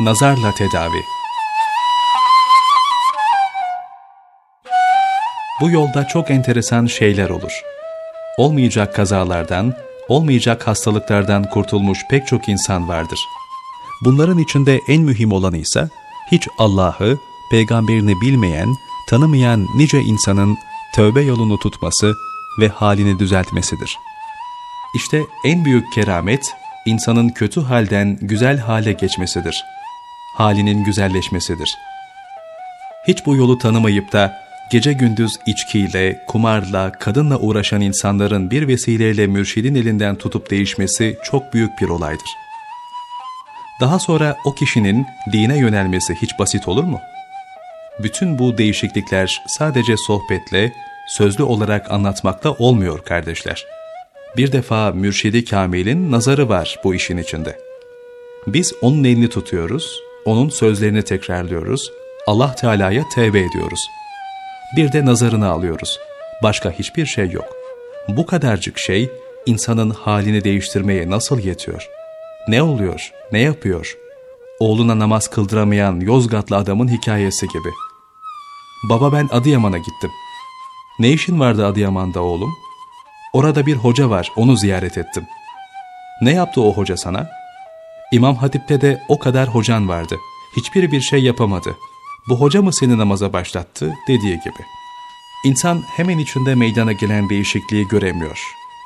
nazarla tedavi. Bu yolda çok enteresan şeyler olur. Olmayacak kazalardan, olmayacak hastalıklardan kurtulmuş pek çok insan vardır. Bunların içinde en mühim olanı ise hiç Allah'ı, peygamberini bilmeyen, tanımayan nice insanın tövbe yolunu tutması ve halini düzeltmesidir. İşte en büyük keramet, insanın kötü halden güzel hale geçmesidir. Halinin güzelleşmesidir. Hiç bu yolu tanımayıp da gece gündüz içkiyle, kumarla, kadınla uğraşan insanların bir vesileyle mürşidin elinden tutup değişmesi çok büyük bir olaydır. Daha sonra o kişinin dine yönelmesi hiç basit olur mu? Bütün bu değişiklikler sadece sohbetle, sözlü olarak anlatmakla olmuyor kardeşler. Bir defa mürşidi kamilin nazarı var bu işin içinde. Biz onun elini tutuyoruz, onun sözlerini tekrarlıyoruz, Allah Teala'ya tevbe ediyoruz. Bir de nazarını alıyoruz. Başka hiçbir şey yok. Bu kadarcık şey insanın halini değiştirmeye nasıl yetiyor? Ne oluyor, ne yapıyor? Oğluna namaz kıldıramayan Yozgatlı adamın hikayesi gibi. Baba ben Adıyaman'a gittim. Ne işin vardı Adıyaman'da oğlum? Orada bir hoca var, onu ziyaret ettim. Ne yaptı o hoca sana? İmam Hatip'te de o kadar hocan vardı. Hiçbiri bir şey yapamadı. Bu hoca mı seni namaza başlattı dediği gibi. İnsan hemen içinde meydana gelen değişikliği göremiyor.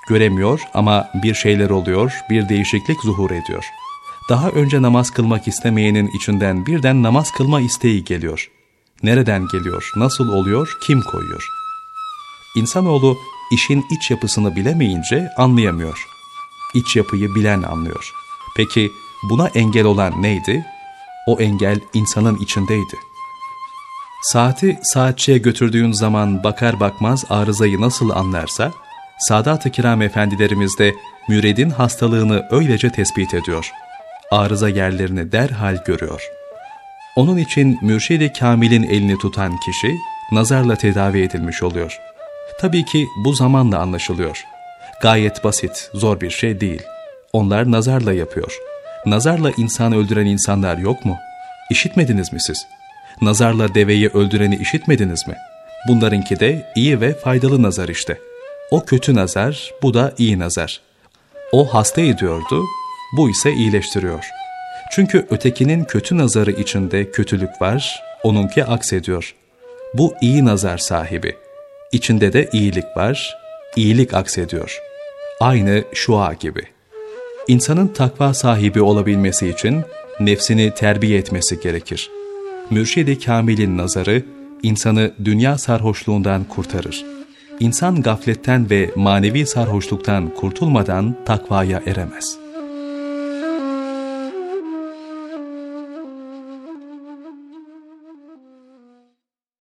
Göremiyor ama bir şeyler oluyor, bir değişiklik zuhur ediyor. Daha önce namaz kılmak istemeyenin içinden birden namaz kılma isteği geliyor. Nereden geliyor, nasıl oluyor, kim koyuyor? İnsanoğlu işin iç yapısını bilemeyince anlayamıyor. İç yapıyı bilen anlıyor. Peki buna engel olan neydi? O engel insanın içindeydi. Saati saatçiye götürdüğün zaman bakar bakmaz arızayı nasıl anlarsa, Sadat-ı Kiram efendilerimiz de müredin hastalığını öylece tespit ediyor. Arıza yerlerini derhal görüyor. Onun için mürşid-i kamilin elini tutan kişi, nazarla tedavi edilmiş oluyor. Tabii ki bu zamanla anlaşılıyor. Gayet basit, zor bir şey değil. Onlar nazarla yapıyor. Nazarla insan öldüren insanlar yok mu? İşitmediniz mi siz? Nazarla deveyi öldüreni işitmediniz mi? Bunlarınki de iyi ve faydalı nazar işte. O kötü nazar, bu da iyi nazar. O hasta ediyordu, bu ise iyileştiriyor. Çünkü ötekinin kötü nazarı içinde kötülük var, onunki aksediyor. Bu iyi nazar sahibi. İçinde de iyilik var, iyilik aksediyor. Aynı şua gibi. İnsanın takva sahibi olabilmesi için nefsini terbiye etmesi gerekir. Mürşid-i Kamil'in nazarı insanı dünya sarhoşluğundan kurtarır. İnsan gafletten ve manevi sarhoşluktan kurtulmadan takvaya eremez.''